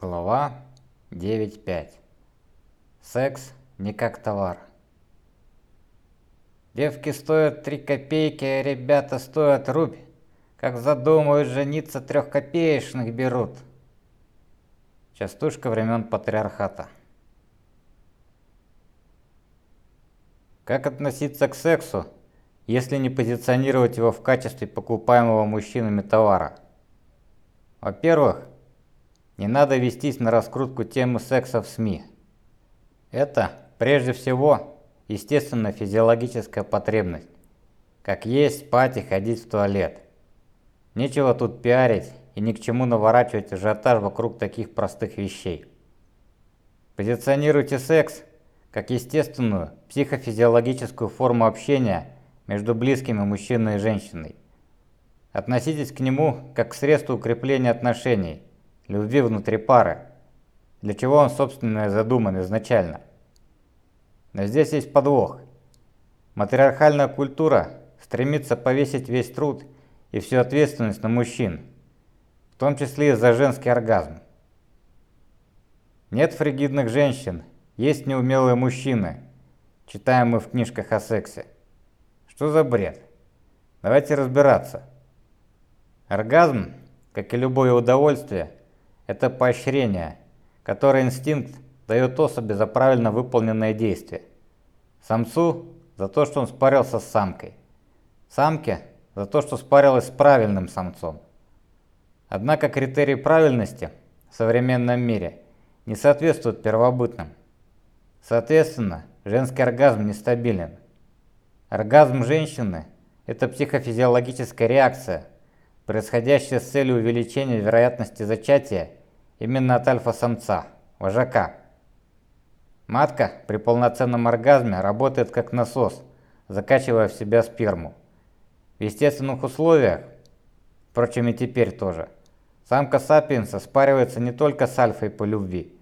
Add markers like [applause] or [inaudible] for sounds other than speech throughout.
Глава 9.5. Секс не как товар. Девки стоят 3 копейки, а ребята стоят рубь. Как задумают жениться, трехкопеечных берут. Частушка времен патриархата. Как относиться к сексу, если не позиционировать его в качестве покупаемого мужчинами товара? Во-первых, не надо вестись на раскрутку темы секса в СМИ. Это, прежде всего, естественно физиологическая потребность. Как есть, спать и ходить в туалет. Нечего тут пиарить и ни к чему наворачивать ажиотаж вокруг таких простых вещей. Позиционируйте секс как естественную психофизиологическую форму общения между близкими мужчиной и женщиной. Относитесь к нему как к средству укрепления отношений – любви внутри пары, для чего он, собственно, задуман изначально. Но здесь есть подвох. Матриархальная культура стремится повесить весь труд и всю ответственность на мужчин, в том числе и за женский оргазм. Нет фригидных женщин, есть неумелые мужчины, читаем мы в книжках о сексе. Что за бред? Давайте разбираться. Оргазм, как и любое удовольствие, это поощрение, которое инстинкт дает особи за правильно выполненное действие. Самцу за то, что он спарился с самкой. Самке за то, что спарилась с правильным самцом. Однако критерии правильности в современном мире не соответствуют первобытным. Соответственно, женский оргазм нестабилен. Оргазм женщины – это психофизиологическая реакция, происходящая с целью увеличения вероятности зачатия Именно от альфа-самца, вожака. Матка при полноценном оргазме работает как насос, закачивая в себя сперму. В естественных условиях, впрочем и теперь тоже, самка сапиенса спаривается не только с альфой по любви,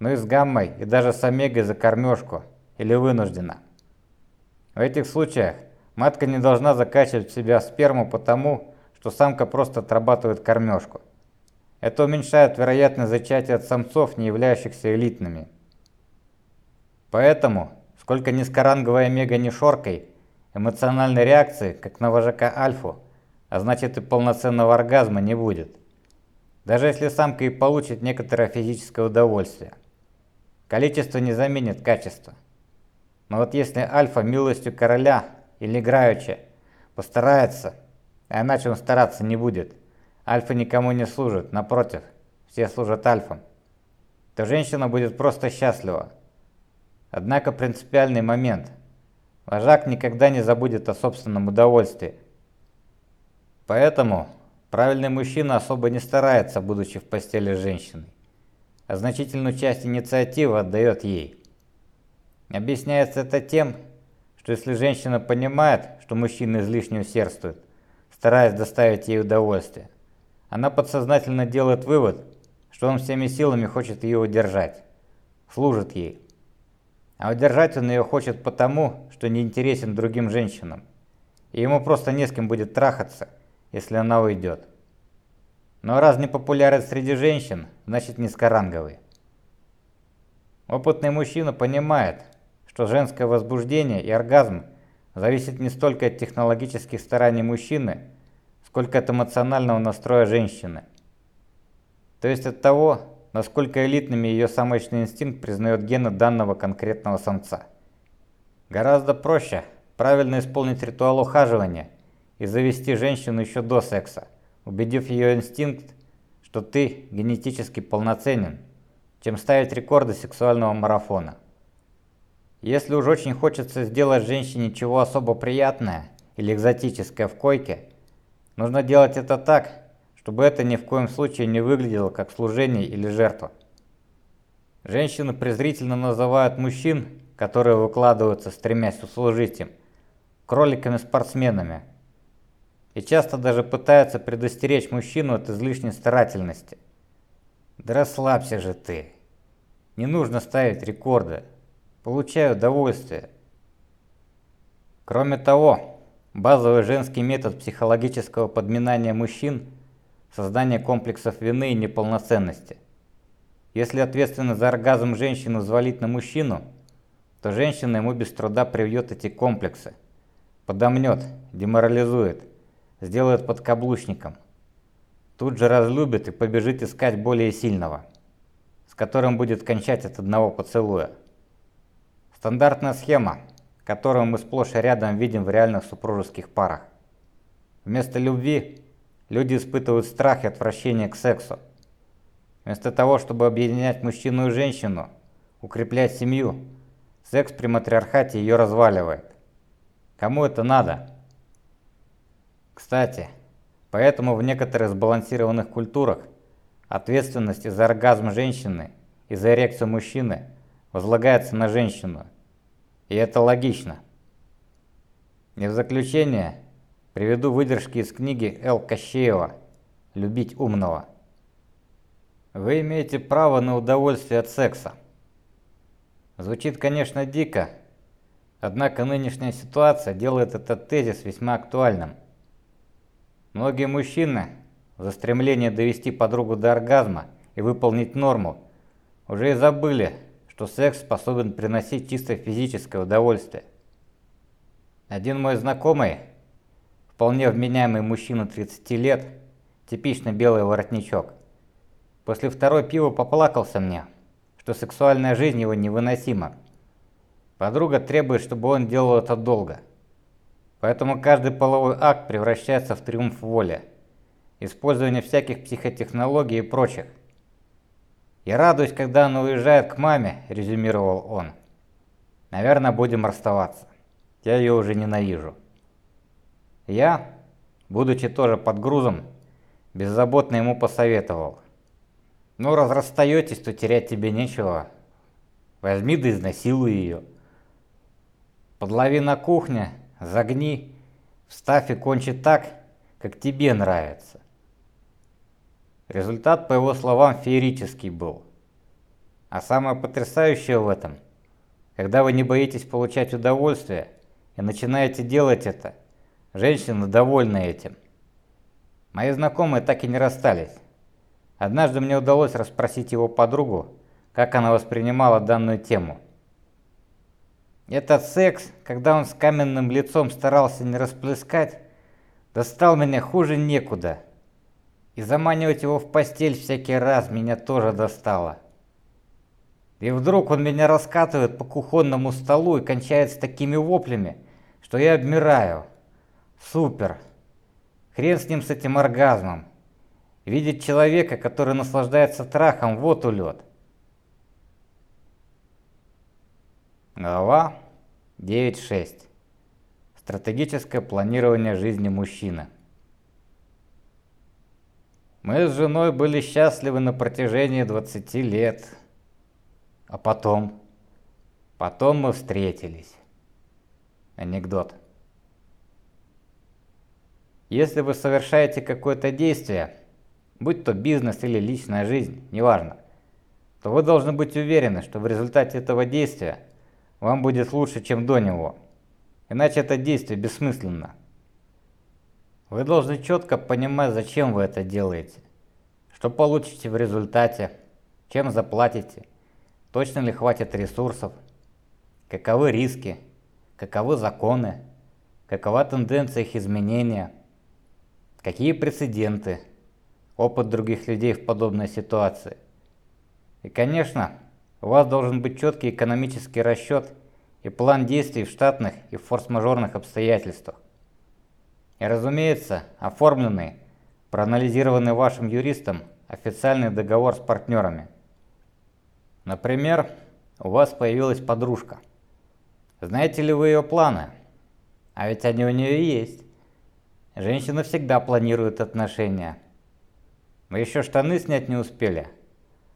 но и с гаммой и даже с омегой за кормежку или вынуждена. В этих случаях матка не должна закачивать в себя сперму потому, что самка просто отрабатывает кормежку. Это уменьшает вероятность зачатия от самцов, не являющихся элитными. Поэтому, сколько низкоранговая мега не шоркой, эмоциональной реакции, как на вожака альфу, а значит и полноценного оргазма не будет. Даже если самка и получит некоторое физическое удовольствие. Количество не заменит качество. Но вот если альфа милостью короля или играючи постарается, а иначе он стараться не будет – Альфа никому не служит, напротив, все служат альфам, то женщина будет просто счастлива. Однако принципиальный момент. Вожак никогда не забудет о собственном удовольствии. Поэтому правильный мужчина особо не старается, будучи в постели с женщиной, а значительную часть инициативы отдает ей. Объясняется это тем, что если женщина понимает, что мужчина излишне усердствует, стараясь доставить ей удовольствие, она подсознательно делает вывод, что он всеми силами хочет ее удержать, служит ей. А удержать он ее хочет потому, что не интересен другим женщинам, и ему просто не с кем будет трахаться, если она уйдет. Но раз не популярен среди женщин, значит низкоранговый. Опытный мужчина понимает, что женское возбуждение и оргазм зависит не столько от технологических стараний мужчины, сколько от эмоционального настроя женщины. То есть от того, насколько элитными ее самочный инстинкт признает гены данного конкретного самца. Гораздо проще правильно исполнить ритуал ухаживания и завести женщину еще до секса, убедив ее инстинкт, что ты генетически полноценен, чем ставить рекорды сексуального марафона. Если уж очень хочется сделать женщине чего особо приятное или экзотическое в койке – Нужно делать это так, чтобы это ни в коем случае не выглядело как служение или жертва. Женщины презрительно называют мужчин, которые выкладываются, стремясь услужить им, кроликами-спортсменами. И часто даже пытаются предостеречь мужчину от излишней старательности. Да расслабься же ты. Не нужно ставить рекорды. Получай удовольствие. Кроме того, Базовый женский метод психологического подминания мужчин – создание комплексов вины и неполноценности. Если ответственность за оргазм женщины взвалить на мужчину, то женщина ему без труда привьет эти комплексы, подомнет, деморализует, сделает подкаблучником. Тут же разлюбит и побежит искать более сильного, с которым будет кончать от одного поцелуя. Стандартная схема, которую мы сплошь и рядом видим в реальных супружеских парах. Вместо любви люди испытывают страх и отвращение к сексу. Вместо того, чтобы объединять мужчину и женщину, укреплять семью, секс при матриархате ее разваливает. Кому это надо? Кстати, поэтому в некоторых сбалансированных культурах ответственность за оргазм женщины и за эрекцию мужчины возлагается на женщину. И это логично. И в заключение приведу выдержки из книги Эл Кощеева «Любить умного». Вы имеете право на удовольствие от секса. Звучит, конечно, дико, однако нынешняя ситуация делает этот тезис весьма актуальным. Многие мужчины за стремление довести подругу до оргазма и выполнить норму уже и забыли, что секс способен приносить чисто физическое удовольствие. Один мой знакомый, вполне вменяемый мужчина 30 лет, типичный белый воротничок, После второй пива поплакался мне, что сексуальная жизнь его невыносима. Подруга требует, чтобы он делал это долго. Поэтому каждый половой акт превращается в триумф воли, использование всяких психотехнологий и прочих. «Я радуюсь, когда она уезжает к маме», – резюмировал он. «Наверное, будем расставаться. Я ее уже ненавижу». Я, будучи тоже под грузом, беззаботно ему посоветовал – ну, раз расстаетесь, то терять тебе нечего. Возьми да изнасилуй ее. Подлови на кухне, загни, вставь и кончи так, как тебе нравится. Результат, по его словам, феерический был. А самое потрясающее в этом, когда вы не боитесь получать удовольствие и начинаете делать это, женщины довольны этим. Мои знакомые так и не расстались. Однажды мне удалось расспросить его подругу, как она воспринимала данную тему. Этот секс, когда он с каменным лицом старался не расплескать, достал меня хуже некуда. И заманивать его в постель всякий раз меня тоже достало. И вдруг он меня раскатывает по кухонному столу и кончает с такими воплями, что я обмираю. Супер. Хрен с ним с этим оргазмом. Видеть человека, который наслаждается трахом, вот улет. Глава 9.6. Стратегическое планирование жизни мужчины. Мы с женой были счастливы на протяжении 20 лет. А потом? Потом мы встретились. Анекдот. Если вы совершаете какое-то действие, будь то бизнес или личная жизнь, неважно, то вы должны быть уверены, что в результате этого действия вам будет лучше, чем до него. Иначе это действие бессмысленно. Вы должны четко понимать, зачем вы это делаете, что получите в результате, чем заплатите, точно ли хватит ресурсов, каковы риски, каковы законы, какова тенденция их изменения, какие прецеденты, опыт других людей в подобной ситуации. И, конечно, у вас должен быть четкий экономический расчет и план действий в штатных и форс-мажорных обстоятельствах. И, разумеется, оформленный, проанализированный вашим юристом официальный договор с партнерами. Например, у вас появилась подружка. Знаете ли вы ее планы? А ведь они у нее есть. Женщина всегда планирует отношения. Мы еще штаны снять не успели.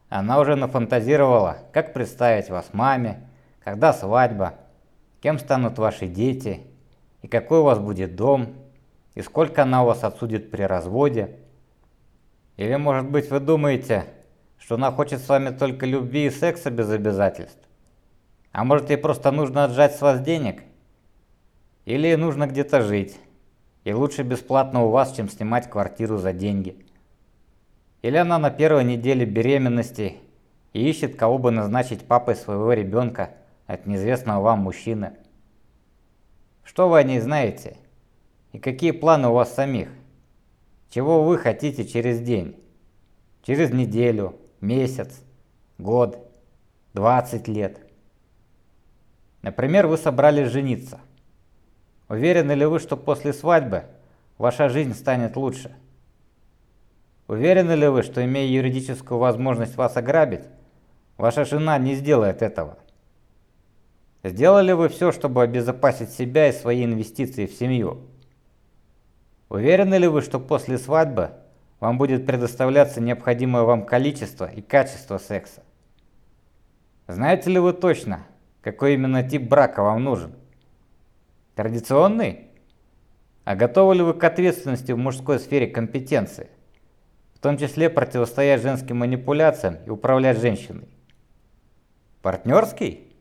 Она уже нафантазировала, как представить вас маме, когда свадьба, кем станут ваши дети, и какой у вас будет дом, и сколько она у вас отсудит при разводе. Или, может быть, вы думаете, что она хочет с вами только любви и секса без обязательств? А может, ей просто нужно отжать с вас денег? Или ей нужно где-то жить? И лучше бесплатно у вас, чем снимать квартиру за деньги. Или она на первой неделе беременности и ищет, кого бы назначить папой своего ребенка от неизвестного вам мужчины. Что вы о ней знаете? И какие планы у вас самих? Чего вы хотите через день? Через неделю, месяц, год, 20 лет? Например, вы собрались жениться. Уверены ли вы, что после свадьбы ваша жизнь станет лучше? Уверены ли вы, что имея юридическую возможность вас ограбить, ваша жена не сделает этого? Сделали вы все, чтобы обезопасить себя и свои инвестиции в семью? Уверены ли вы, что после свадьбы вам будет предоставляться необходимое вам количество и качество секса? Знаете ли вы точно, какой именно тип брака вам нужен? Традиционный? А готовы ли вы к ответственности в мужской сфере компетенции? В том числе противостоять женским манипуляциям и управлять женщиной? Партнерский?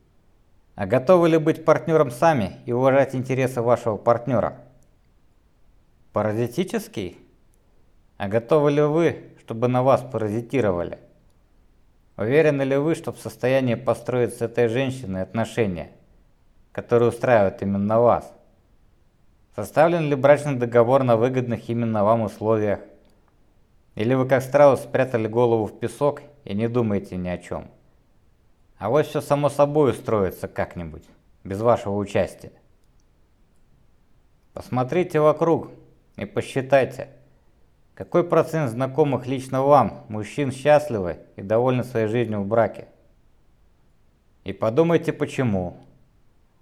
А готовы ли быть партнером сами и уважать интересы вашего партнера? Паразитический? А готовы ли вы, чтобы на вас паразитировали? Уверены ли вы, что в состоянии построить с этой женщиной отношения, которые устраивают именно вас? Составлен ли брачный договор на выгодных именно вам условиях? Или вы как страус спрятали голову в песок и не думаете ни о чем? А вот все само собой устроится как-нибудь, без вашего участия. Посмотрите вокруг и посчитайте, какой процент знакомых лично вам, мужчин, счастливы и довольны своей жизнью в браке? И подумайте почему.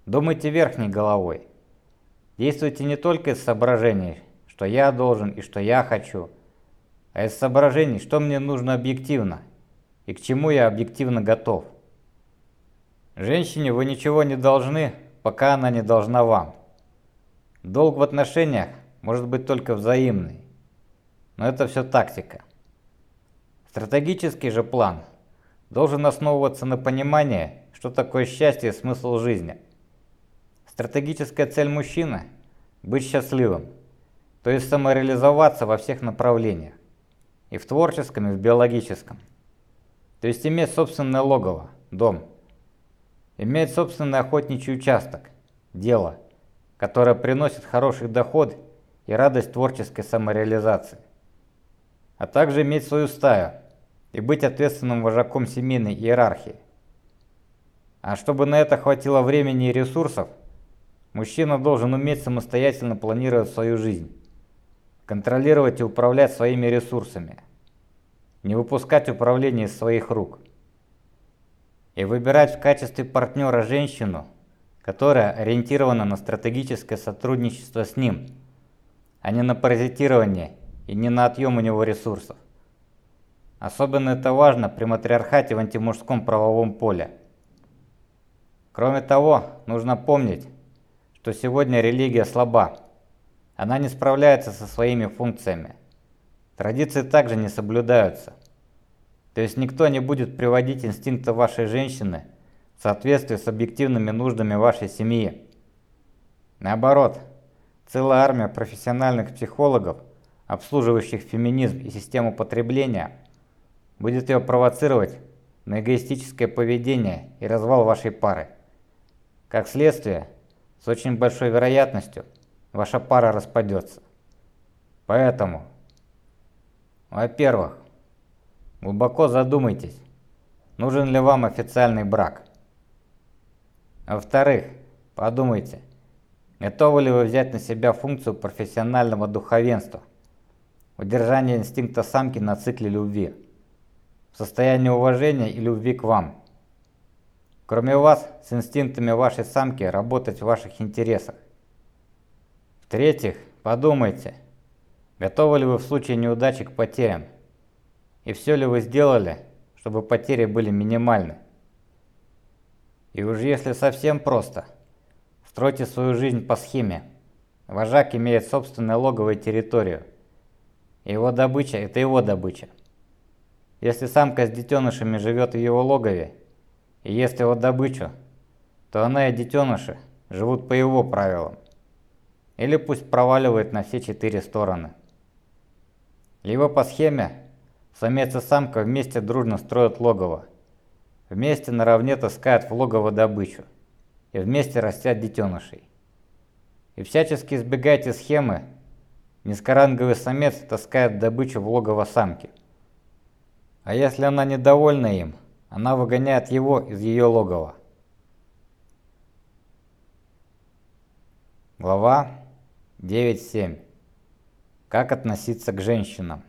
Думайте верхней головой. Действуйте не только из соображений, что я должен и что я хочу, а из соображений, что мне нужно объективно и к чему я объективно готов. Женщине вы ничего не должны, пока она не должна вам. Долг в отношениях может быть только взаимный. Но это все тактика. Стратегический же план должен основываться на понимании, что такое счастье и смысл жизни. Стратегическая цель мужчины – быть счастливым, то есть самореализоваться во всех направлениях, и в творческом, и в биологическом. То есть иметь собственное логово, дом, иметь собственный охотничий участок, дело, которое приносит хороший доход и радость творческой самореализации а также иметь свою стаю и быть ответственным вожаком семейной иерархии. А чтобы на это хватило времени и ресурсов, мужчина должен уметь самостоятельно планировать свою жизнь, контролировать и управлять своими ресурсами, не выпускать управление из своих рук и выбирать в качестве партнера женщину, которая ориентирована на стратегическое сотрудничество с ним, а не на паразитирование и не на отъем у него ресурсов. Особенно это важно при матриархате в антимужском правовом поле. Кроме того, нужно помнить, что сегодня религия слаба. Она не справляется со своими функциями. Традиции также не соблюдаются. То есть никто не будет приводить инстинкты вашей женщины в соответствии с объективными нуждами вашей семьи. Наоборот, целая армия профессиональных психологов – обслуживающих феминизм и систему потребления, будет ее провоцировать на эгоистическое поведение и развал вашей пары. Как следствие, с очень большой вероятностью ваша пара распадется. Поэтому, во-первых, глубоко задумайтесь, нужен ли вам официальный брак. Во-вторых, подумайте, готовы ли вы взять на себя функцию профессионального духовенства, Удержание инстинкта самки на цикле любви. Состояние уважения и любви к вам. Кроме вас, с инстинктами вашей самки работать в ваших интересах. В-третьих, подумайте, готовы ли вы в случае неудачи к потерям. И все ли вы сделали, чтобы потери были минимальны. И уж если совсем просто, стройте свою жизнь по схеме. Вожак имеет собственную логовую территорию – его добыча – это его добыча. Если самка с детенышами живет в его логове и ест его добычу, то она и детеныши живут по его правилам. Или пусть проваливает на все четыре стороны. Либо по схеме самец и самка вместе дружно строят логово, вместе наравне таскают в логово добычу и вместе растят детенышей. И всячески избегайте схемы, низкоранговый самец таскает добычу в логово самки. А если она недовольна им, она выгоняет его из ее логова. Глава 9.7. Как относиться к женщинам?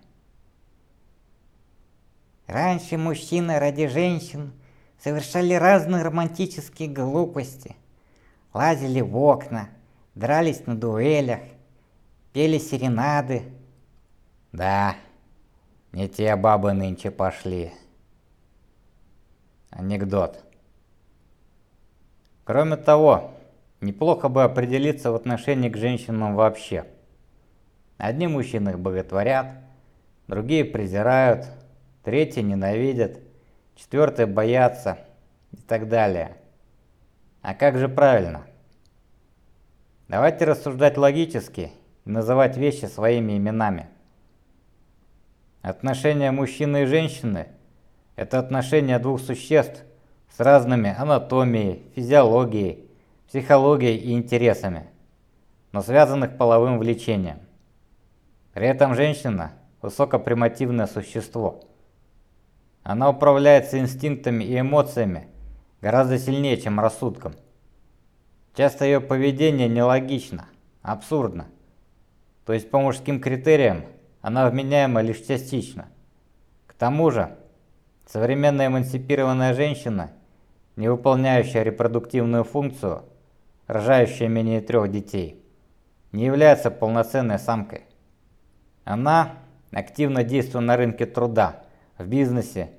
Раньше мужчины ради женщин совершали разные романтические глупости. Лазили в окна, дрались на дуэлях, пели серенады. Да, не те бабы нынче пошли. Анекдот. Кроме того, неплохо бы определиться в отношении к женщинам вообще. Одни мужчины их боготворят, другие презирают, третьи ненавидят, четвертые боятся и так далее. А как же правильно? Давайте рассуждать логически и называть вещи своими именами. Отношения мужчины и женщины – это отношения двух существ с разными анатомией, физиологией, психологией и интересами, но связанных половым влечением. При этом женщина – высокопримативное существо. Она управляется инстинктами и эмоциями гораздо сильнее, чем рассудком. Часто ее поведение нелогично, абсурдно. То есть по мужским критериям она вменяема лишь частично. К тому же, современная эмансипированная женщина, не выполняющая репродуктивную функцию, рожающая менее трех детей, не является полноценной самкой. Она, активно действуя на рынке труда, в бизнесе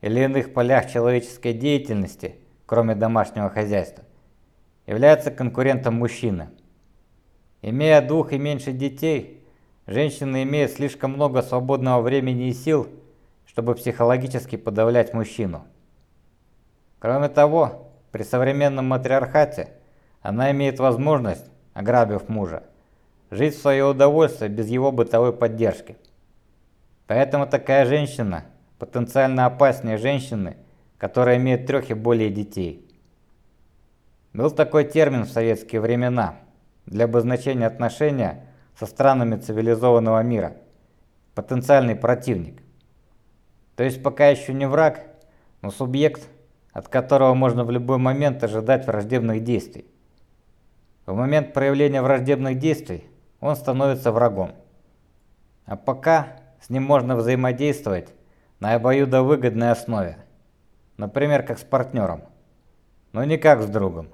или иных полях человеческой деятельности, кроме домашнего хозяйства, является конкурентом мужчины. Имея двух и меньше детей, женщина имеет слишком много свободного времени и сил, чтобы психологически подавлять мужчину. Кроме того, при современном матриархате она имеет возможность, ограбив мужа, жить в свое удовольствие без его бытовой поддержки. Поэтому такая женщина потенциально опаснее женщины, которая имеет трех и более детей. Был такой термин в советские времена для обозначения отношения со странами цивилизованного мира. Потенциальный противник. То есть пока еще не враг, но субъект, от которого можно в любой момент ожидать враждебных действий. В момент проявления враждебных действий он становится врагом. А пока с ним можно взаимодействовать на обоюдовыгодной основе. Например, как с партнером, но не как с другом.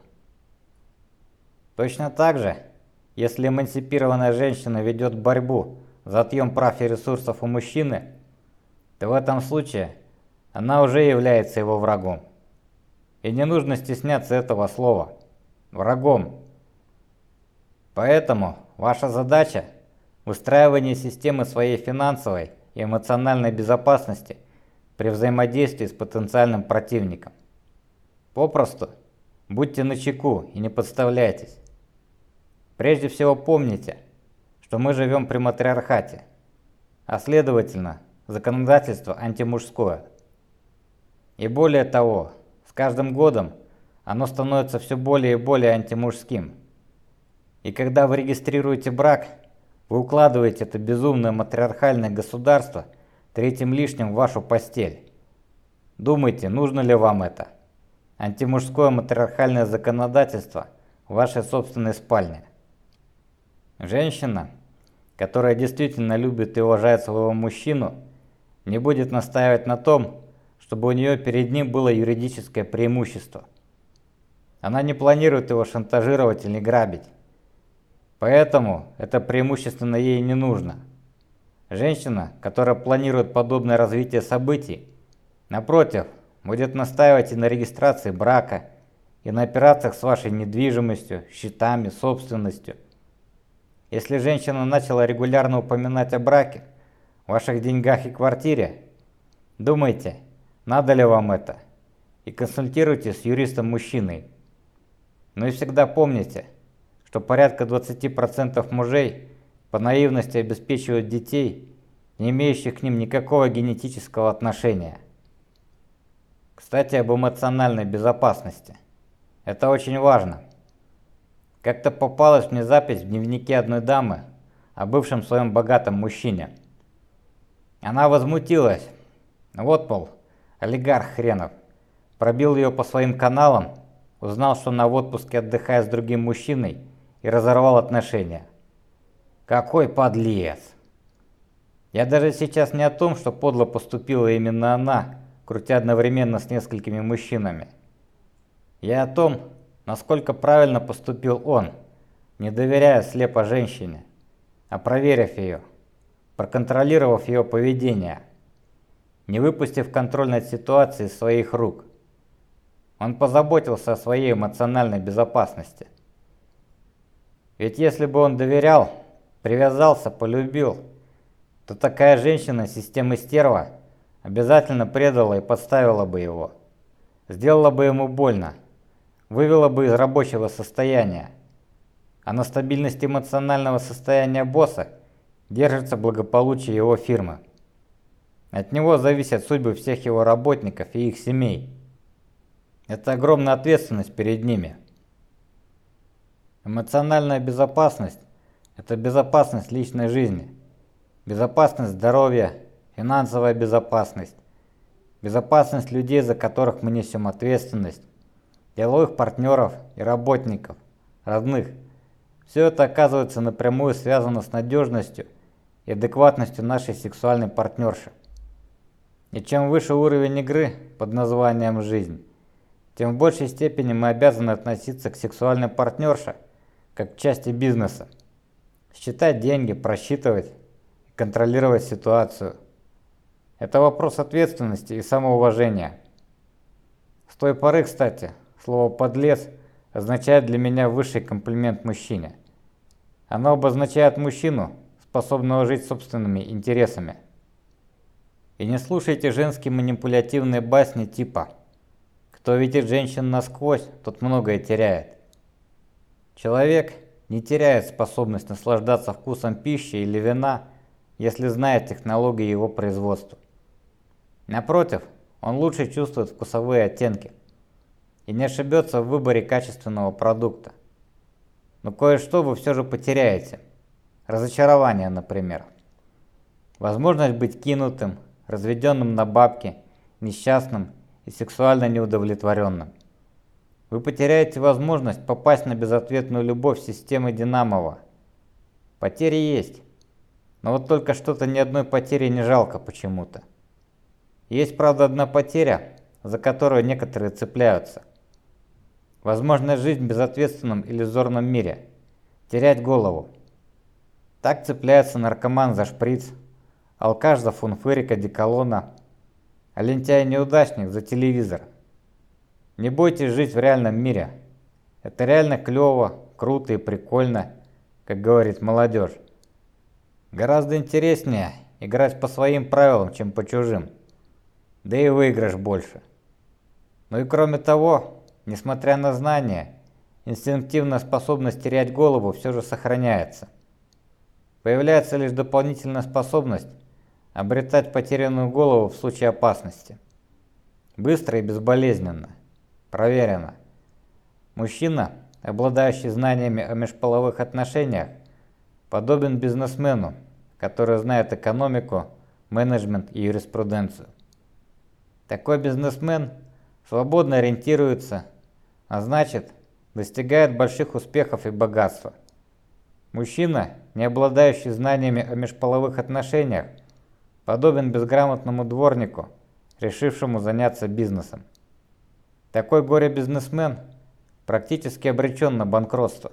Точно так же, если эмансипированная женщина ведет борьбу за отъем прав и ресурсов у мужчины, то в этом случае она уже является его врагом. И не нужно стесняться этого слова. Врагом. Поэтому ваша задача – выстраивание системы своей финансовой и эмоциональной безопасности при взаимодействии с потенциальным противником. Попросту будьте начеку и не подставляйтесь. Прежде всего помните, что мы живем при матриархате, а следовательно, законодательство антимужское. И более того, с каждым годом оно становится все более и более антимужским. И когда вы регистрируете брак, вы укладываете это безумное матриархальное государство третьим лишним в вашу постель. Думайте, нужно ли вам это? Антимужское матриархальное законодательство в вашей собственной спальне. Женщина, которая действительно любит и уважает своего мужчину, не будет настаивать на том, чтобы у нее перед ним было юридическое преимущество. Она не планирует его шантажировать или грабить. Поэтому это преимущественно ей не нужно. Женщина, которая планирует подобное развитие событий, напротив, будет настаивать и на регистрации брака, и на операциях с вашей недвижимостью, счетами, собственностью. Если женщина начала регулярно упоминать о браке, ваших деньгах и квартире, думайте, надо ли вам это, и консультируйтесь с юристом-мужчиной. Но и всегда помните, что порядка 20% мужей по наивности обеспечивают детей, не имеющих к ним никакого генетического отношения. Кстати, об эмоциональной безопасности. Это очень важно. Как-то попалась мне запись в дневнике одной дамы о бывшем своем богатом мужчине. Она возмутилась. Вот, мол, олигарх хренов. Пробил ее по своим каналам, узнал, что она в отпуске отдыхает с другим мужчиной и разорвал отношения. Какой подлец! Я даже сейчас не о том, что подло поступила именно она, крутя одновременно с несколькими мужчинами. Я о том, насколько правильно поступил он, не доверяя слепо женщине, а проверив ее, проконтролировав ее поведение, не выпустив контроль над ситуацией из своих рук. Он позаботился о своей эмоциональной безопасности. Ведь если бы он доверял, привязался, полюбил, то такая женщина системы стерва обязательно предала и подставила бы его. Сделала бы ему больно, вывела бы из рабочего состояния. А на стабильности эмоционального состояния босса держится благополучие его фирмы. От него зависят судьбы всех его работников и их семей. Это огромная ответственность перед ними. Эмоциональная безопасность – это безопасность личной жизни, безопасность здоровья, финансовая безопасность, безопасность людей, за которых мы несем ответственность, деловых партнеров и работников, родных. Все это оказывается напрямую связано с надежностью и адекватностью нашей сексуальной партнерши. И чем выше уровень игры под названием «жизнь», тем в большей степени мы обязаны относиться к сексуальной партнерше как части бизнеса. Считать деньги, просчитывать контролировать ситуацию. Это вопрос ответственности и самоуважения. С той поры, кстати, слово «подлец» означает для меня высший комплимент мужчине. Оно обозначает мужчину, способного жить собственными интересами. И не слушайте женские манипулятивные басни типа «Кто видит женщин насквозь, тот многое теряет». Человек не теряет способность наслаждаться вкусом пищи или вина, если знает технологии его производства. Напротив, он лучше чувствует вкусовые оттенки и не ошибется в выборе качественного продукта. Но кое-что вы все же потеряете. Разочарование, например. Возможность быть кинутым, разведенным на бабки, несчастным и сексуально неудовлетворенным. Вы потеряете возможность попасть на безответную любовь системы Динамова. Потери есть, но вот только что-то ни одной потери не жалко почему-то. Есть, правда, одна потеря, за которую некоторые цепляются. Возможная жизнь в безответственном иллюзорном мире. Терять голову. Так цепляется наркоман за шприц, алкаш за фунфырик одеколона, а лентяй-неудачник за телевизор. Не бойтесь жить в реальном мире. Это реально клево, круто и прикольно, как говорит молодежь. Гораздо интереснее играть по своим правилам, чем по чужим. Да и выигрыш больше. Ну и кроме того, несмотря на знания, инстинктивная способность терять голову все же сохраняется. Появляется лишь дополнительная способность обретать потерянную голову в случае опасности. Быстро и безболезненно. Проверено. Мужчина, обладающий знаниями о межполовых отношениях, подобен бизнесмену, который знает экономику, менеджмент и юриспруденцию. Такой бизнесмен свободно ориентируется, а значит, достигает больших успехов и богатства. Мужчина, не обладающий знаниями о межполовых отношениях, подобен безграмотному дворнику, решившему заняться бизнесом. Такой горе-бизнесмен практически обречен на банкротство.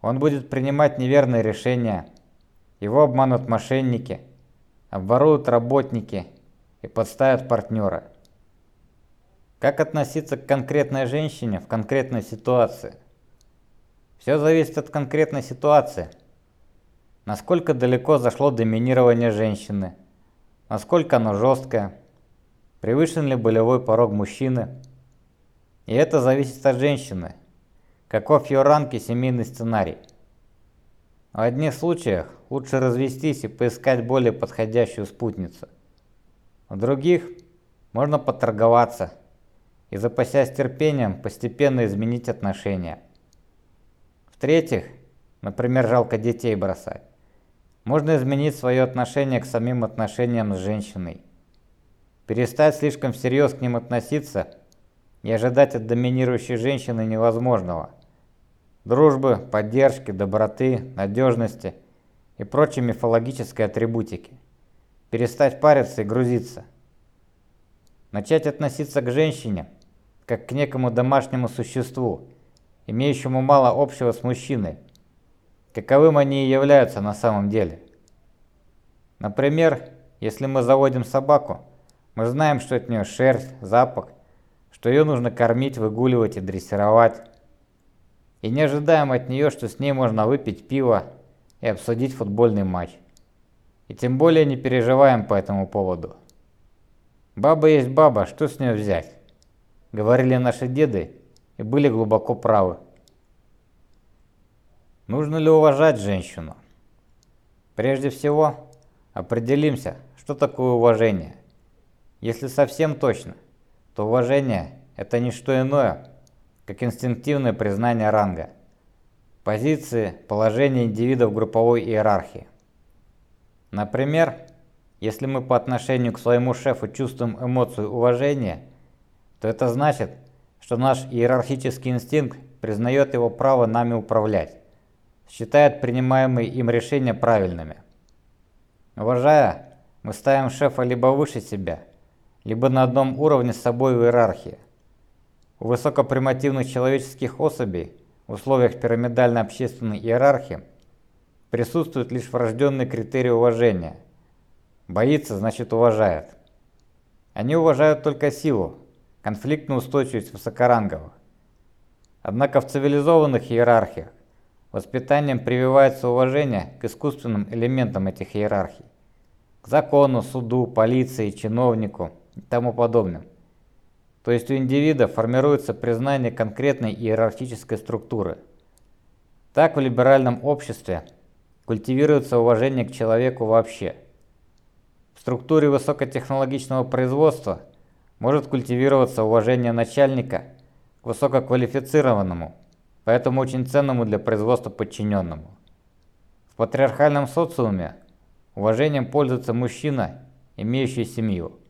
Он будет принимать неверные решения, его обманут мошенники, обворуют работники и подставят партнера. Как относиться к конкретной женщине в конкретной ситуации? Все зависит от конкретной ситуации. Насколько далеко зашло доминирование женщины – насколько оно жесткое, превышен ли болевой порог мужчины. И это зависит от женщины, каков ее ранг и семейный сценарий. В одних случаях лучше развестись и поискать более подходящую спутницу. В других можно поторговаться и запасясь терпением, постепенно изменить отношения. В-третьих, например, жалко детей бросать. Можно изменить свое отношение к самим отношениям с женщиной. Перестать слишком всерьез к ним относиться и ожидать от доминирующей женщины невозможного. Дружбы, поддержки, доброты, надежности и прочей мифологической атрибутики. Перестать париться и грузиться. Начать относиться к женщине как к некому домашнему существу, имеющему мало общего с мужчиной, каковым они и являются на самом деле. Например, если мы заводим собаку, мы знаем, что от нее шерсть, запах, что ее нужно кормить, выгуливать и дрессировать. И не ожидаем от нее, что с ней можно выпить пиво и обсудить футбольный матч. И тем более не переживаем по этому поводу. Баба есть баба, что с нее взять? Говорили наши деды и были глубоко правы. Нужно ли уважать женщину? Прежде всего, определимся, что такое уважение. Если совсем точно, то уважение – это не что иное, как инстинктивное признание ранга, позиции, положения индивида в групповой иерархии. Например, если мы по отношению к своему шефу чувствуем эмоцию уважения, то это значит, что наш иерархический инстинкт признает его право нами управлять считает принимаемые им решения правильными. Уважая, мы ставим шефа либо выше себя, либо на одном уровне с собой в иерархии. У высокопримативных человеческих особей в условиях пирамидальной общественной иерархии присутствует лишь врожденный критерий уважения. Боится, значит уважает. Они уважают только силу, конфликтную устойчивость высокоранговых. Однако в цивилизованных иерархиях Воспитанием прививается уважение к искусственным элементам этих иерархий, к закону, суду, полиции, чиновнику и тому подобным. То есть у индивида формируется признание конкретной иерархической структуры. Так в либеральном обществе культивируется уважение к человеку вообще. В структуре высокотехнологичного производства может культивироваться уважение начальника к высококвалифицированному поэтому очень ценному для производства подчиненному. В патриархальном социуме уважением пользуется мужчина, имеющий семью.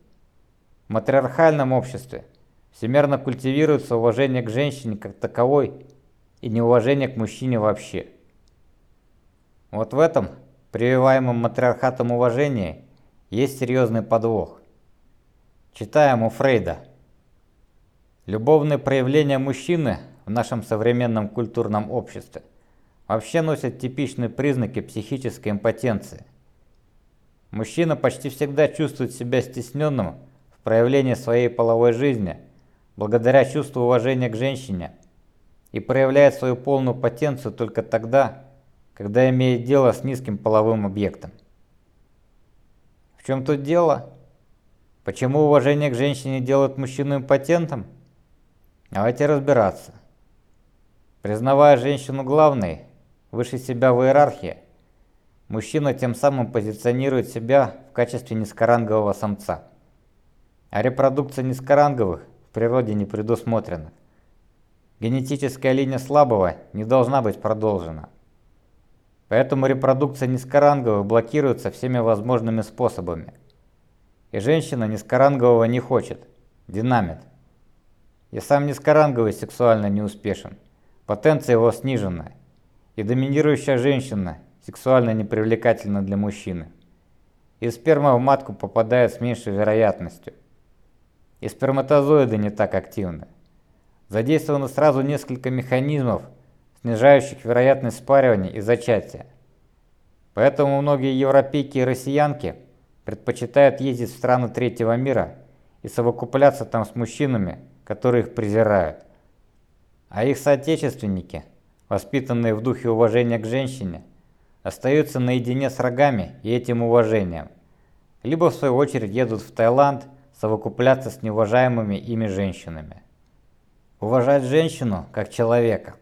Матриархальном обществе всемерно культивируется уважение к женщине как таковой и неуважение к мужчине вообще. Вот в этом прививаемом матриархатом уважении есть серьезный подвох. Читаем у Фрейда. Любовные проявления мужчины в нашем современном культурном обществе вообще носят типичные признаки психической импотенции. Мужчина почти всегда чувствует себя стесненным в проявлении своей половой жизни благодаря чувству уважения к женщине и проявляет свою полную потенцию только тогда, когда имеет дело с низким половым объектом. В чем тут дело? Почему уважение к женщине делает мужчину импотентом? Давайте разбираться. Признавая женщину главной, выше себя в иерархии, мужчина тем самым позиционирует себя в качестве низкорангового самца. А репродукция низкоранговых в природе не предусмотрена. Генетическая линия слабого не должна быть продолжена. Поэтому репродукция низкоранговых блокируется всеми возможными способами. И женщина низкорангового не хочет, динамит. И сам низкоранговый сексуально не успешен. Потенция его снижена, и доминирующая женщина сексуально непривлекательна для мужчины. И сперма в матку попадает с меньшей вероятностью. И сперматозоиды не так активны. Задействовано сразу несколько механизмов, снижающих вероятность спаривания и зачатия. Поэтому многие европейки и россиянки предпочитают ездить в страны третьего мира и совокупляться там с мужчинами, которые их презирают. А их соотечественники, воспитанные в духе уважения к женщине, остаются наедине с рогами и этим уважением, либо в свою очередь едут в Таиланд совокупляться с неуважаемыми ими женщинами. Уважать женщину как человека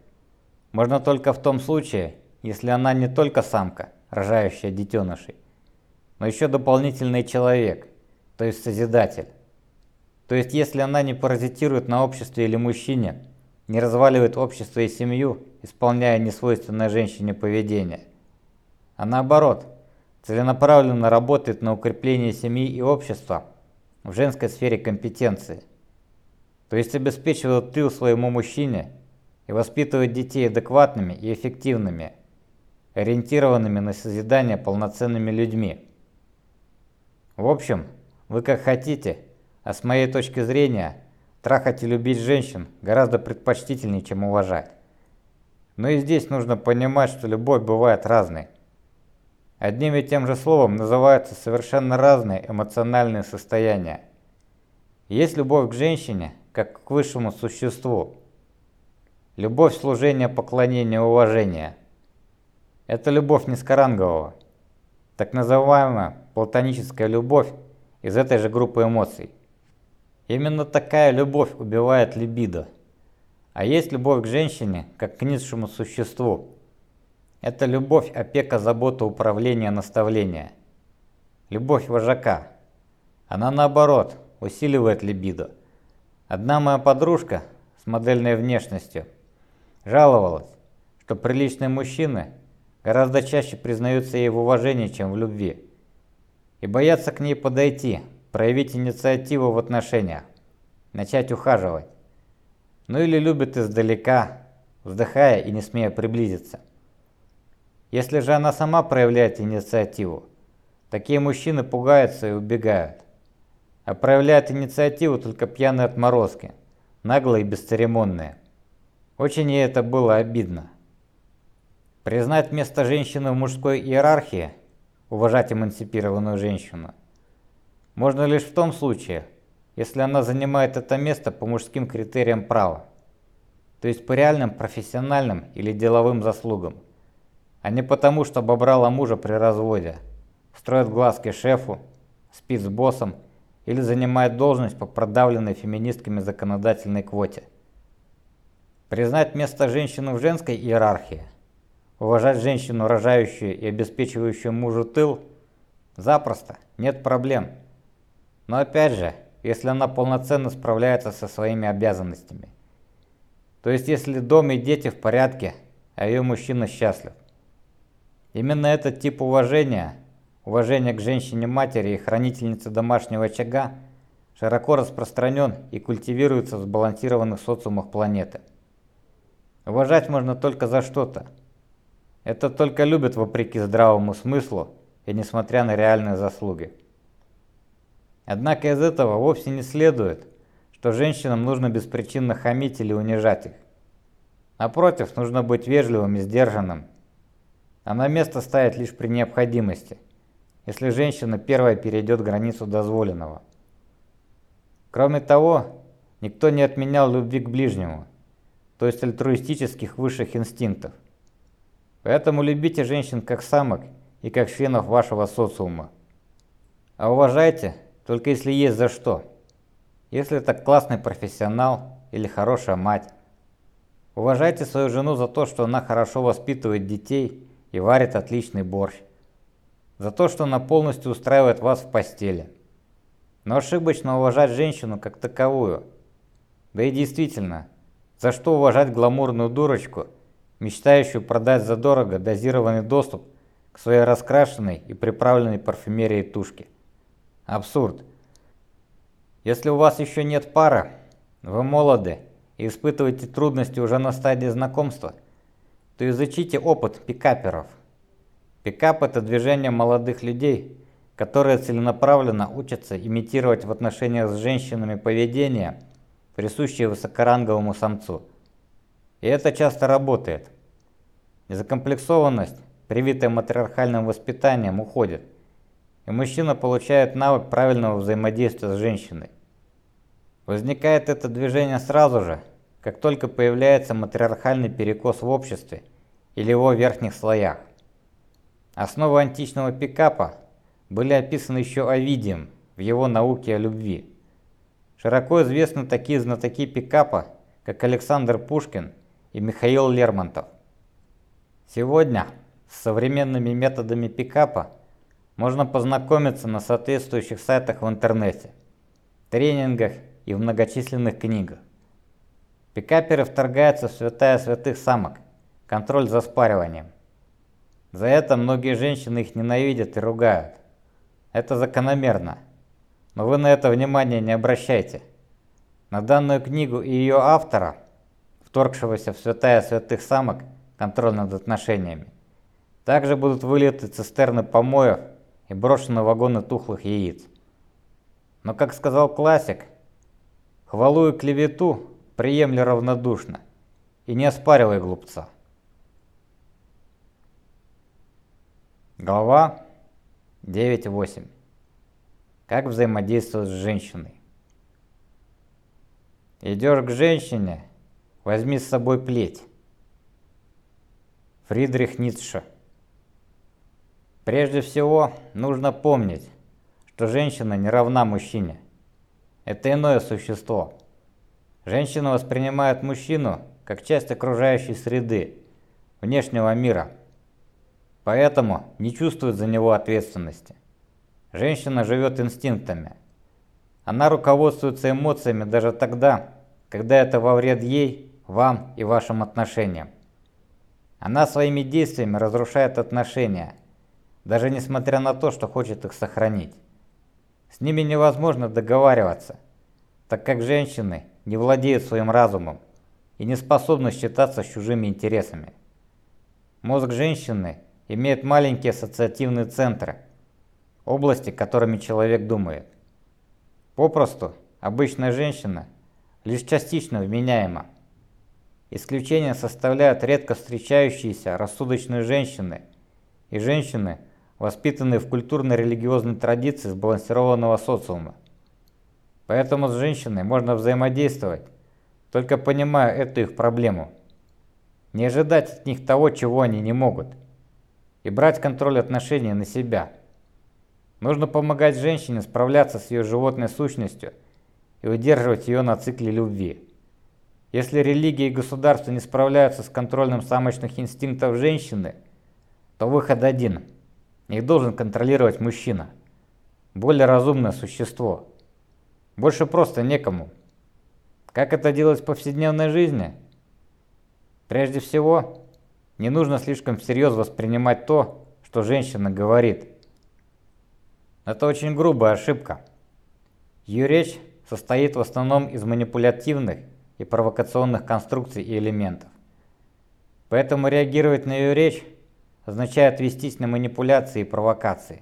можно только в том случае, если она не только самка, рожающая детенышей, но еще дополнительный человек, то есть созидатель. То есть если она не паразитирует на обществе или мужчине, не разваливает общество и семью, исполняя несвойственное женщине поведение, а наоборот, целенаправленно работает на укрепление семьи и общества в женской сфере компетенции. То есть обеспечивает тыл своему мужчине и воспитывает детей адекватными и эффективными, ориентированными на созидание полноценными людьми. В общем, вы как хотите, а с моей точки зрения, трахать и любить женщин гораздо предпочтительнее, чем уважать. Но и здесь нужно понимать, что любовь бывает разной. Одним и тем же словом называются совершенно разные эмоциональные состояния. Есть любовь к женщине, как к высшему существу. Любовь служения, поклонения, уважения. Это любовь низкорангового. Так называемая платоническая любовь из этой же группы эмоций. Именно такая любовь убивает либидо. А есть любовь к женщине, как к низшему существу. Это любовь, опека, забота, управление, наставление. Любовь вожака. Она наоборот, усиливает либидо. Одна моя подружка с модельной внешностью жаловалась, что приличные мужчины гораздо чаще признаются ей в уважении, чем в любви. И боятся к ней подойти, проявить инициативу в отношениях, начать ухаживать. Ну или любят издалека, вздыхая и не смея приблизиться. Если же она сама проявляет инициативу, такие мужчины пугаются и убегают. А проявляют инициативу только пьяные отморозки, наглые и бесцеремонные. Очень ей это было обидно. Признать место женщины в мужской иерархии, уважать эмансипированную женщину, можно лишь в том случае, если она занимает это место по мужским критериям права, то есть по реальным профессиональным или деловым заслугам а не потому, что обобрала мужа при разводе, строит глазки шефу, спит с боссом или занимает должность по продавленной феминистками законодательной квоте. Признать место женщины в женской иерархии, уважать женщину, рожающую и обеспечивающую мужу тыл, запросто, нет проблем. Но опять же, если она полноценно справляется со своими обязанностями. То есть если дом и дети в порядке, а ее мужчина счастлив. Именно этот тип уважения, уважение к женщине-матери и хранительнице домашнего очага, широко распространен и культивируется в сбалансированных социумах планеты. Уважать можно только за что-то. Это только любят вопреки здравому смыслу и несмотря на реальные заслуги. Однако из этого вовсе не следует, что женщинам нужно беспричинно хамить или унижать их. Напротив, нужно быть вежливым и сдержанным, а на место ставят лишь при необходимости, если женщина первая перейдет границу дозволенного. Кроме того, никто не отменял любви к ближнему, то есть альтруистических высших инстинктов. Поэтому любите женщин как самок и как членов вашего социума. А уважайте, только если есть за что. Если это классный профессионал или хорошая мать. Уважайте свою жену за то, что она хорошо воспитывает детей и варит отличный борщ. За то, что она полностью устраивает вас в постели. Но ошибочно уважать женщину как таковую. Да и действительно, за что уважать гламурную дурочку, мечтающую продать задорого дозированный доступ к своей раскрашенной и приправленной парфюмерией тушке? Абсурд. Если у вас еще нет пары, вы молоды и испытываете трудности уже на стадии знакомства – то изучите опыт пикаперов. Пикап – это движение молодых людей, которые целенаправленно учатся имитировать в отношениях с женщинами поведение, присущее высокоранговому самцу. И это часто работает. Закомплексованность, привитая матриархальным воспитанием, уходит, и мужчина получает навык правильного взаимодействия с женщиной. Возникает это движение сразу же – как только появляется матриархальный перекос в обществе или его верхних слоях. Основы античного пикапа были описаны еще Овидием в его науке о любви. Широко известны такие знатоки пикапа, как Александр Пушкин и Михаил Лермонтов. Сегодня с современными методами пикапа можно познакомиться на соответствующих сайтах в интернете, тренингах и в многочисленных книгах. Пикаперы вторгаются в святая святых самок, контроль за спариванием. За это многие женщины их ненавидят и ругают. Это закономерно. Но вы на это внимание не обращайте. На данную книгу и ее автора, вторгшегося в святая святых самок, контроль над отношениями, также будут вылиты цистерны помоев и брошены вагоны тухлых яиц. Но, как сказал классик, хвалу и клевету приемли равнодушно и не оспаривай глупца. Глава 9.8. Как взаимодействовать с женщиной? Идешь к женщине, возьми с собой плеть. Фридрих Ницше. Прежде всего, нужно помнить, что женщина не равна мужчине. Это иное существо. Женщина воспринимает мужчину как часть окружающей среды, внешнего мира. Поэтому не чувствует за него ответственности. Женщина живет инстинктами. Она руководствуется эмоциями даже тогда, когда это во вред ей, вам и вашим отношениям. Она своими действиями разрушает отношения, даже несмотря на то, что хочет их сохранить. С ними невозможно договариваться, так как женщины не владеют своим разумом и не способны считаться с чужими интересами. Мозг женщины имеет маленькие ассоциативные центры, области, которыми человек думает. Попросту, обычная женщина лишь частично вменяема. Исключение составляют редко встречающиеся рассудочные женщины и женщины, воспитанные в культурно-религиозной традиции сбалансированного социума. Поэтому с женщиной можно взаимодействовать, только понимая эту их проблему. Не ожидать от них того, чего они не могут. И брать контроль отношений на себя. Нужно помогать женщине справляться с ее животной сущностью и удерживать ее на цикле любви. Если религия и государство не справляются с контролем самочных инстинктов женщины, то выход один. Их должен контролировать мужчина. Более разумное существо. Больше просто некому. Как это делать в повседневной жизни? Прежде всего, не нужно слишком всерьез воспринимать то, что женщина говорит. Это очень грубая ошибка. Ее речь состоит в основном из манипулятивных и провокационных конструкций и элементов. Поэтому реагировать на ее речь означает вестись на манипуляции и провокации.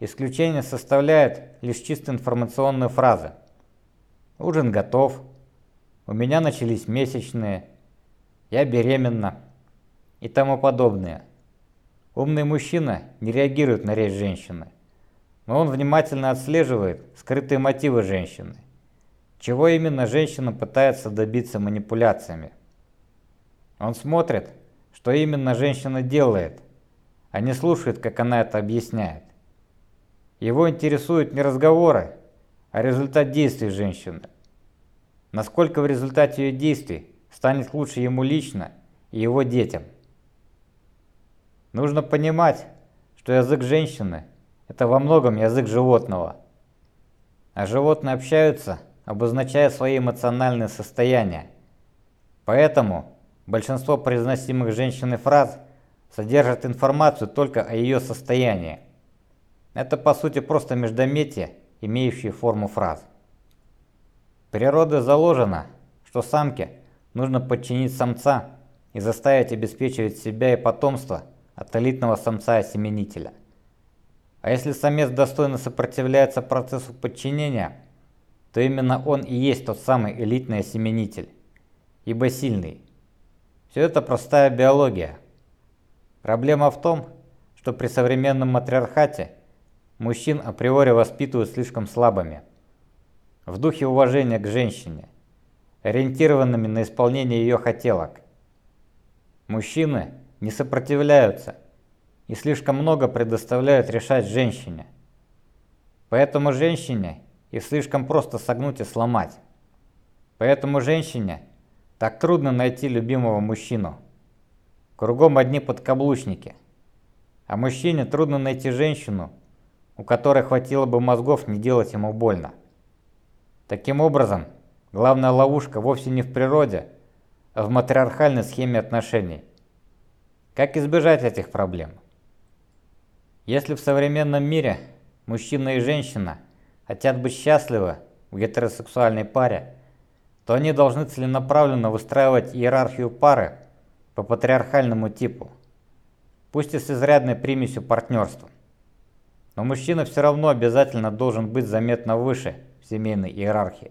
Исключение составляет лишь чисто информационные фразы. Ужин готов. У меня начались месячные. Я беременна. И тому подобное. Умный мужчина не реагирует на речь женщины. Но он внимательно отслеживает скрытые мотивы женщины. Чего именно женщина пытается добиться манипуляциями. Он смотрит, что именно женщина делает, а не слушает, как она это объясняет. Его интересуют не разговоры, а результат действий женщины. Насколько в результате ее действий станет лучше ему лично и его детям. Нужно понимать, что язык женщины – это во многом язык животного. А животные общаются, обозначая свои эмоциональные состояния. Поэтому большинство произносимых женщиной фраз содержат информацию только о ее состоянии. Это по сути просто междометие, имеющие форму фраз. Природой заложено, что самке нужно подчинить самца и заставить обеспечивать себя и потомство от элитного самца-осеменителя. А если самец достойно сопротивляется процессу подчинения, то именно он и есть тот самый элитный осеменитель, ибо сильный. Все это простая биология. Проблема в том, что при современном матриархате мужчин априори воспитывают слишком слабыми, в духе уважения к женщине, ориентированными на исполнение ее хотелок. Мужчины не сопротивляются и слишком много предоставляют решать женщине. Поэтому женщине их слишком просто согнуть и сломать. Поэтому женщине так трудно найти любимого мужчину. Кругом одни подкаблучники. А мужчине трудно найти женщину, у которой хватило бы мозгов не делать ему больно. Таким образом, главная ловушка вовсе не в природе, а в матриархальной схеме отношений. Как избежать этих проблем? Если в современном мире мужчина и женщина хотят быть счастливы в гетеросексуальной паре, то они должны целенаправленно выстраивать иерархию пары по патриархальному типу, пусть и с изрядной примесью партнерства. Но мужчина все равно обязательно должен быть заметно выше в семейной иерархии.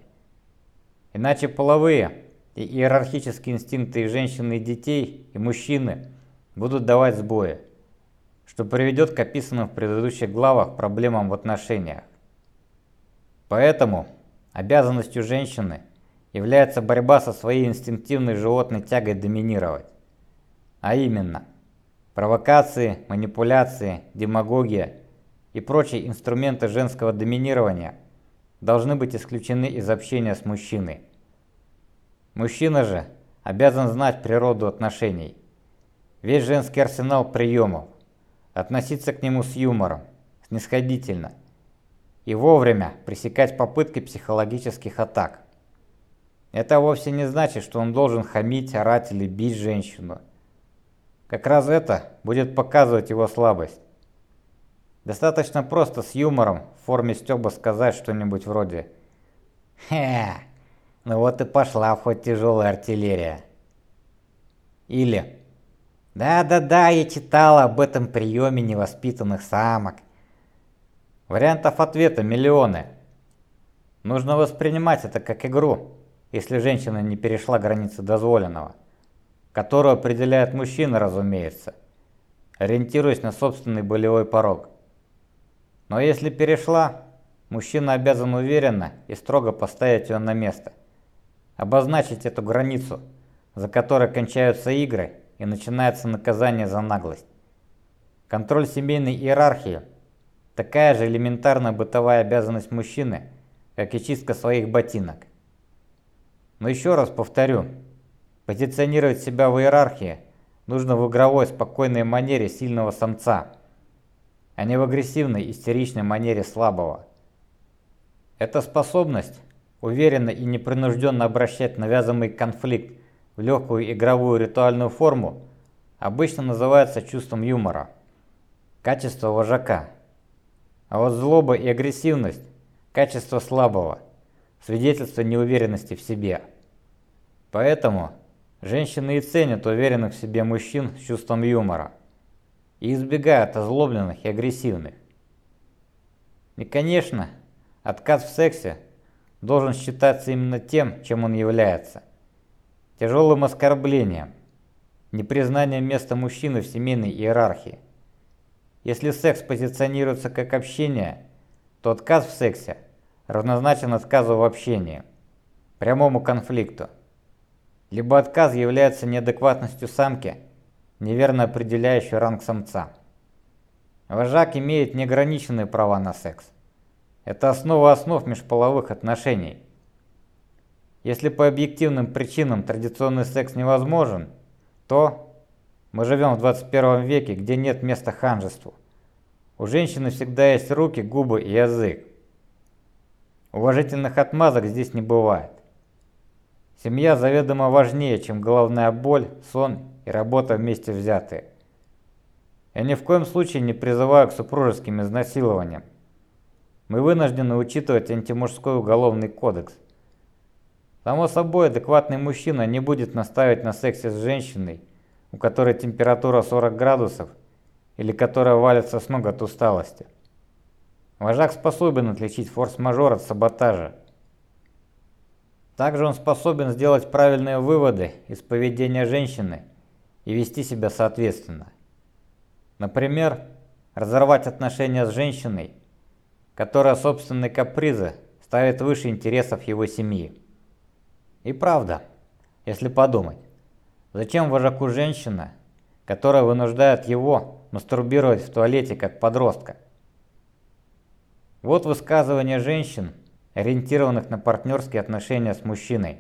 Иначе половые и иерархические инстинкты и женщины, и детей, и мужчины будут давать сбои, что приведет к описанным в предыдущих главах проблемам в отношениях. Поэтому обязанностью женщины является борьба со своей инстинктивной животной тягой доминировать. А именно, провокации, манипуляции, демагогия и прочие инструменты женского доминирования должны быть исключены из общения с мужчиной. Мужчина же обязан знать природу отношений, весь женский арсенал приемов, относиться к нему с юмором, снисходительно и вовремя пресекать попытки психологических атак. Это вовсе не значит, что он должен хамить, орать или бить женщину. Как раз это будет показывать его слабость. Достаточно просто с юмором в форме стёба сказать что-нибудь вроде «Хе, ну вот и пошла хоть тяжелая артиллерия». Или «Да-да-да, я читала об этом приеме невоспитанных самок». Вариантов ответа миллионы. Нужно воспринимать это как игру если женщина не перешла границы дозволенного, которую определяет мужчина, разумеется, ориентируясь на собственный болевой порог. Но если перешла, мужчина обязан уверенно и строго поставить ее на место, обозначить эту границу, за которой кончаются игры и начинается наказание за наглость. Контроль семейной иерархии – такая же элементарная бытовая обязанность мужчины, как и чистка своих ботинок. Но еще раз повторю, позиционировать себя в иерархии нужно в игровой спокойной манере сильного самца, а не в агрессивной истеричной манере слабого. Эта способность уверенно и непринужденно обращать навязанный конфликт в легкую игровую ритуальную форму обычно называется чувством юмора, качество вожака. А вот злоба и агрессивность – качество слабого – свидетельство неуверенности в себе. Поэтому женщины и ценят уверенных в себе мужчин с чувством юмора и избегают озлобленных и агрессивных. И, конечно, отказ в сексе должен считаться именно тем, чем он является. Тяжелым оскорблением, непризнанием места мужчины в семейной иерархии. Если секс позиционируется как общение, то отказ в сексе – равнозначен отказу в общении, прямому конфликту. Либо отказ является неадекватностью самки, неверно определяющей ранг самца. Вожак имеет неограниченные права на секс. Это основа основ межполовых отношений. Если по объективным причинам традиционный секс невозможен, то мы живем в 21 веке, где нет места ханжеству. У женщины всегда есть руки, губы и язык. Уважительных отмазок здесь не бывает. Семья заведомо важнее, чем головная боль, сон и работа вместе взятые. Я ни в коем случае не призываю к супружеским изнасилованиям. Мы вынуждены учитывать антимужской уголовный кодекс. Само собой, адекватный мужчина не будет настаивать на сексе с женщиной, у которой температура 40 градусов или которая валится с ног от усталости. Вожак способен отличить форс-мажор от саботажа. Также он способен сделать правильные выводы из поведения женщины и вести себя соответственно. Например, разорвать отношения с женщиной, которая собственные капризы ставит выше интересов его семьи. И правда, если подумать, зачем вожаку женщина, которая вынуждает его мастурбировать в туалете как подростка? Вот высказывания женщин, ориентированных на партнерские отношения с мужчиной.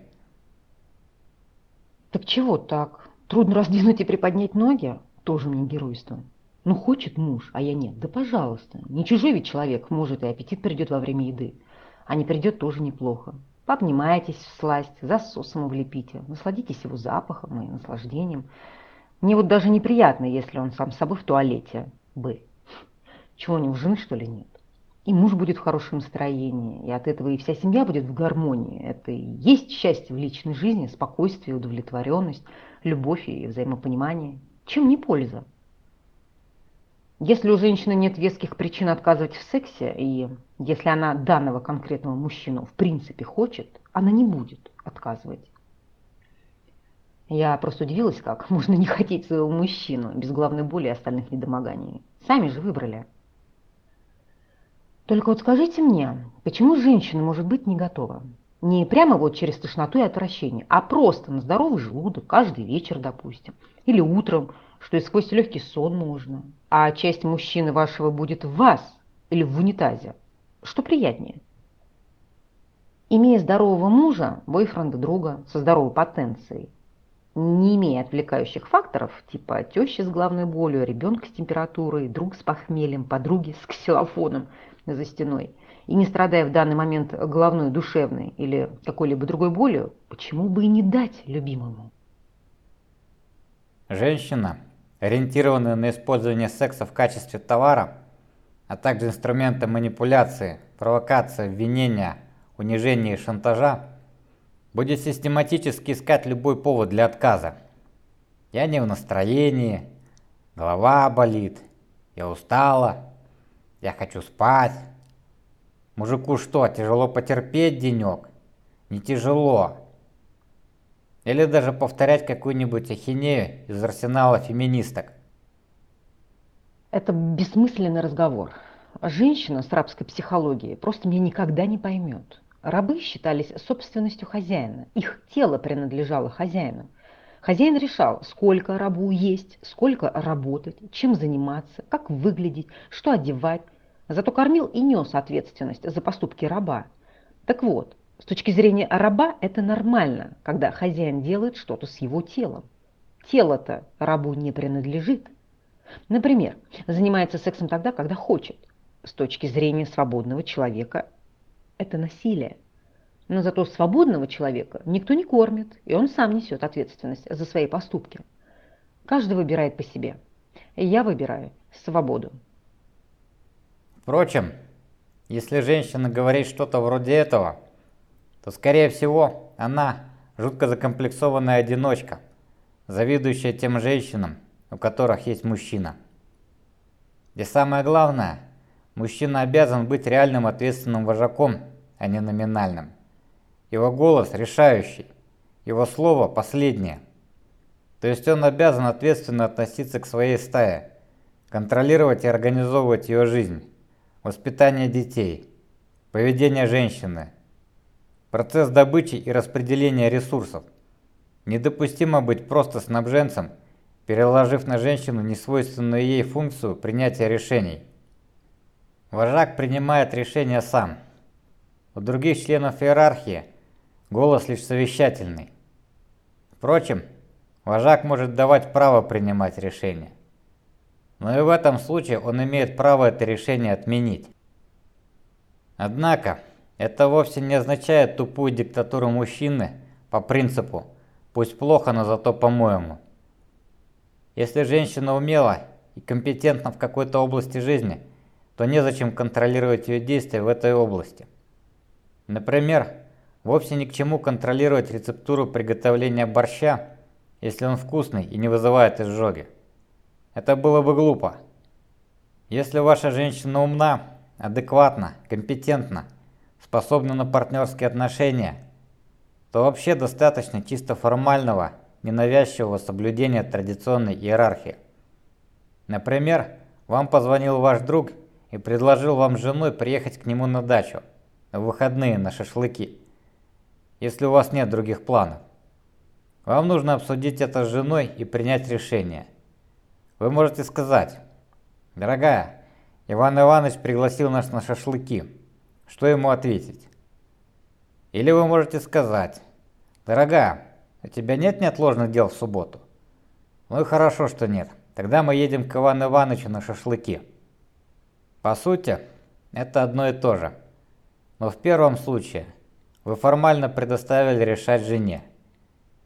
Так чего так? Трудно раздвинуть и приподнять ноги? Тоже мне геройство. Ну хочет муж, а я нет. Да пожалуйста. Не чужой ведь человек может, и аппетит придет во время еды. А не придет тоже неплохо. Пообнимайтесь в сласть, засосом влепите, насладитесь его запахом и наслаждением. Мне вот даже неприятно, если он сам собой в туалете бы. Чего у него жены, что ли, нет? И муж будет в хорошем настроении, и от этого и вся семья будет в гармонии. Это и есть счастье в личной жизни, спокойствие, удовлетворенность, любовь и взаимопонимание. Чем не польза? Если у женщины нет веских причин отказывать в сексе, и если она данного конкретного мужчину в принципе хочет, она не будет отказывать. Я просто удивилась, как [laughs] можно не хотеть своего мужчину без главной боли и остальных недомоганий. Сами же выбрали. Только вот скажите мне, почему женщина может быть не готова? Не прямо вот через тошноту и отвращение, а просто на здоровый желудок, каждый вечер, допустим. Или утром, что и сквозь легкий сон можно. А часть мужчины вашего будет в вас или в унитазе. Что приятнее? Имея здорового мужа, бойфренда, друга со здоровой потенцией, не имея отвлекающих факторов, типа тещи с головной болью, ребенка с температурой, друг с похмельем, подруги с ксилофоном за стеной, и не страдая в данный момент головной, душевной или какой-либо другой болью, почему бы и не дать любимому? Женщина, ориентированная на использование секса в качестве товара, а также инструмента манипуляции, провокации, обвинения, унижения и шантажа, будет систематически искать любой повод для отказа. Я не в настроении, голова болит, я устала, я хочу спать. Мужику что, тяжело потерпеть денек? Не тяжело. Или даже повторять какую-нибудь ахинею из арсенала феминисток. Это бессмысленный разговор. Женщина с рабской психологией просто меня никогда не поймет. Рабы считались собственностью хозяина. Их тело принадлежало хозяину. Хозяин решал, сколько рабу есть, сколько работать, чем заниматься, как выглядеть, что одевать. Зато кормил и нес ответственность за поступки раба. Так вот, с точки зрения раба это нормально, когда хозяин делает что-то с его телом. Тело-то рабу не принадлежит. Например, занимается сексом тогда, когда хочет. С точки зрения свободного человека это насилие. Но зато свободного человека никто не кормит, и он сам несет ответственность за свои поступки. Каждый выбирает по себе. Я выбираю свободу. Впрочем, если женщина говорит что-то вроде этого, то скорее всего она жутко закомплексованная одиночка, завидующая тем женщинам, у которых есть мужчина. И самое главное, мужчина обязан быть реальным ответственным вожаком, а не номинальным. Его голос решающий, его слово последнее. То есть он обязан ответственно относиться к своей стае, контролировать и организовывать ее жизнь, воспитание детей, поведение женщины, процесс добычи и распределения ресурсов. Недопустимо быть просто снабженцем, переложив на женщину несвойственную ей функцию принятия решений. Вожак принимает решения сам. У других членов иерархии – Голос лишь совещательный. Впрочем, вожак может давать право принимать решения. Но и в этом случае он имеет право это решение отменить. Однако, это вовсе не означает тупую диктатуру мужчины по принципу «пусть плохо, но зато по-моему». Если женщина умела и компетентна в какой-то области жизни, то незачем контролировать ее действия в этой области. Например, Вовсе ни к чему контролировать рецептуру приготовления борща, если он вкусный и не вызывает изжоги. Это было бы глупо. Если ваша женщина умна, адекватна, компетентна, способна на партнерские отношения, то вообще достаточно чисто формального, ненавязчивого соблюдения традиционной иерархии. Например, вам позвонил ваш друг и предложил вам с женой приехать к нему на дачу в выходные на шашлыки если у вас нет других планов. Вам нужно обсудить это с женой и принять решение. Вы можете сказать, «Дорогая, Иван Иванович пригласил нас на шашлыки. Что ему ответить?» Или вы можете сказать, «Дорогая, у тебя нет неотложных дел в субботу?» Ну и хорошо, что нет. Тогда мы едем к Ивану Ивановичу на шашлыки. По сути, это одно и то же. Но в первом случае вы формально предоставили решать жене.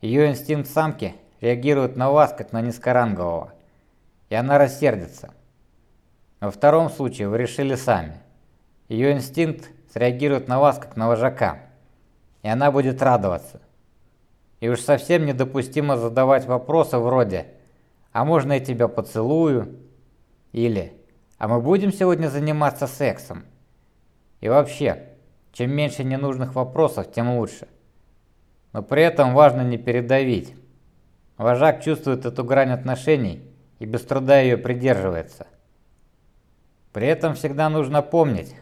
Ее инстинкт самки реагирует на вас, как на низкорангового, и она рассердится. Во втором случае вы решили сами. Ее инстинкт среагирует на вас, как на вожака, и она будет радоваться. И уж совсем недопустимо задавать вопросы вроде «А можно я тебя поцелую?» или «А мы будем сегодня заниматься сексом?» И вообще, чем меньше ненужных вопросов, тем лучше. Но при этом важно не передавить. Вожак чувствует эту грань отношений и без труда ее придерживается. При этом всегда нужно помнить,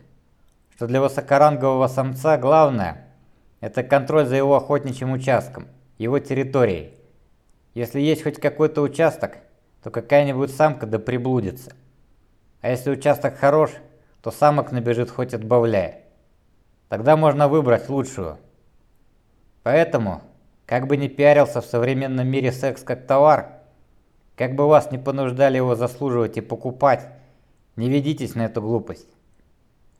что для высокорангового самца главное – это контроль за его охотничьим участком, его территорией. Если есть хоть какой-то участок, то какая-нибудь самка да приблудится. А если участок хорош, то самок набежит хоть отбавляя. Тогда можно выбрать лучшую. Поэтому, как бы ни пиарился в современном мире секс как товар, как бы вас не понуждали его заслуживать и покупать, не ведитесь на эту глупость.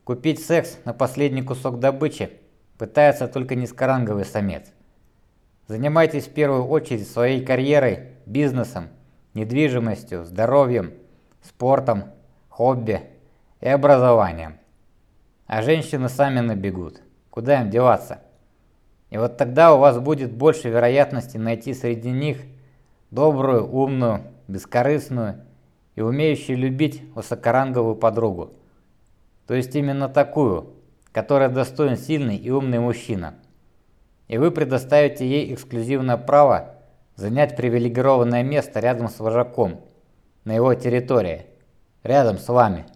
Купить секс на последний кусок добычи пытается только низкоранговый самец. Занимайтесь в первую очередь своей карьерой, бизнесом, недвижимостью, здоровьем, спортом, хобби и образованием. А женщины сами набегут. Куда им деваться? И вот тогда у вас будет больше вероятности найти среди них добрую, умную, бескорыстную и умеющую любить высокоранговую подругу. То есть именно такую, которая достоин сильный и умный мужчина. И вы предоставите ей эксклюзивное право занять привилегированное место рядом с вожаком, на его территории, рядом с вами.